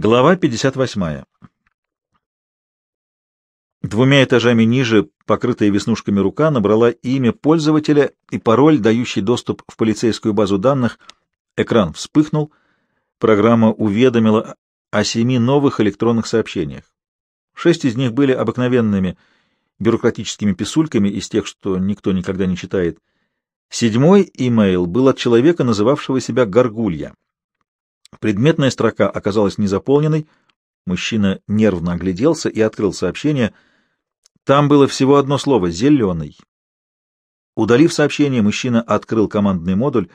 Глава 58. Двумя этажами ниже, покрытая веснушками рука, набрала имя пользователя и пароль, дающий доступ в полицейскую базу данных. Экран вспыхнул. Программа уведомила о семи новых электронных сообщениях. Шесть из них были обыкновенными бюрократическими писульками из тех, что никто никогда не читает. Седьмой имейл был от человека, называвшего себя Горгулья. Предметная строка оказалась незаполненной. Мужчина нервно огляделся и открыл сообщение. Там было всего одно слово — «зеленый». Удалив сообщение, мужчина открыл командный модуль.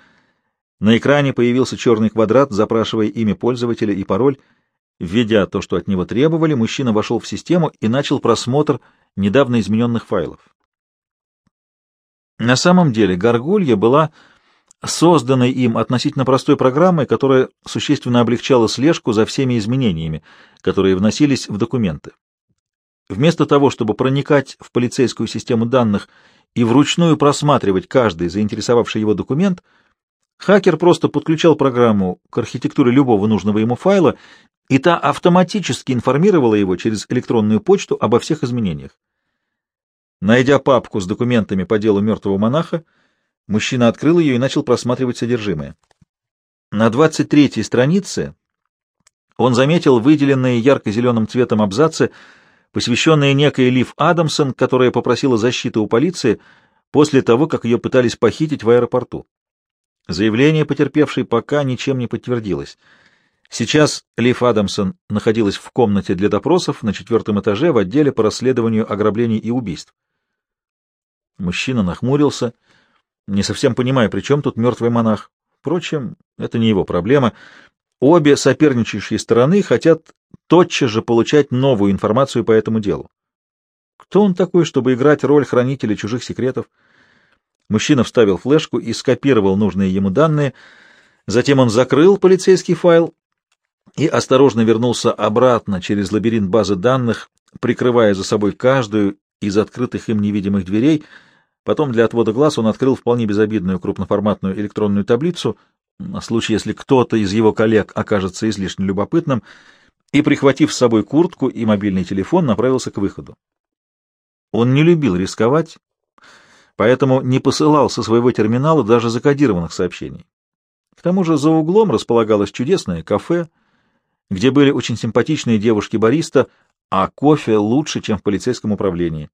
На экране появился черный квадрат, запрашивая имя пользователя и пароль. Введя то, что от него требовали, мужчина вошел в систему и начал просмотр недавно измененных файлов. На самом деле Гаргулья была созданной им относительно простой программой, которая существенно облегчала слежку за всеми изменениями, которые вносились в документы. Вместо того, чтобы проникать в полицейскую систему данных и вручную просматривать каждый заинтересовавший его документ, хакер просто подключал программу к архитектуре любого нужного ему файла, и та автоматически информировала его через электронную почту обо всех изменениях. Найдя папку с документами по делу мертвого монаха, Мужчина открыл ее и начал просматривать содержимое. На 23-й странице он заметил выделенные ярко-зеленым цветом абзацы, посвященные некой Лив Адамсон, которая попросила защиты у полиции после того, как ее пытались похитить в аэропорту. Заявление потерпевшей пока ничем не подтвердилось. Сейчас Лив Адамсон находилась в комнате для допросов на четвертом этаже в отделе по расследованию ограблений и убийств. Мужчина нахмурился не совсем понимая, при чем тут мертвый монах. Впрочем, это не его проблема. Обе соперничающие стороны хотят тотчас же получать новую информацию по этому делу. Кто он такой, чтобы играть роль хранителя чужих секретов? Мужчина вставил флешку и скопировал нужные ему данные. Затем он закрыл полицейский файл и осторожно вернулся обратно через лабиринт базы данных, прикрывая за собой каждую из открытых им невидимых дверей — Потом для отвода глаз он открыл вполне безобидную крупноформатную электронную таблицу, на случай, если кто-то из его коллег окажется излишне любопытным, и, прихватив с собой куртку и мобильный телефон, направился к выходу. Он не любил рисковать, поэтому не посылал со своего терминала даже закодированных сообщений. К тому же за углом располагалось чудесное кафе, где были очень симпатичные девушки-бариста, а кофе лучше, чем в полицейском управлении.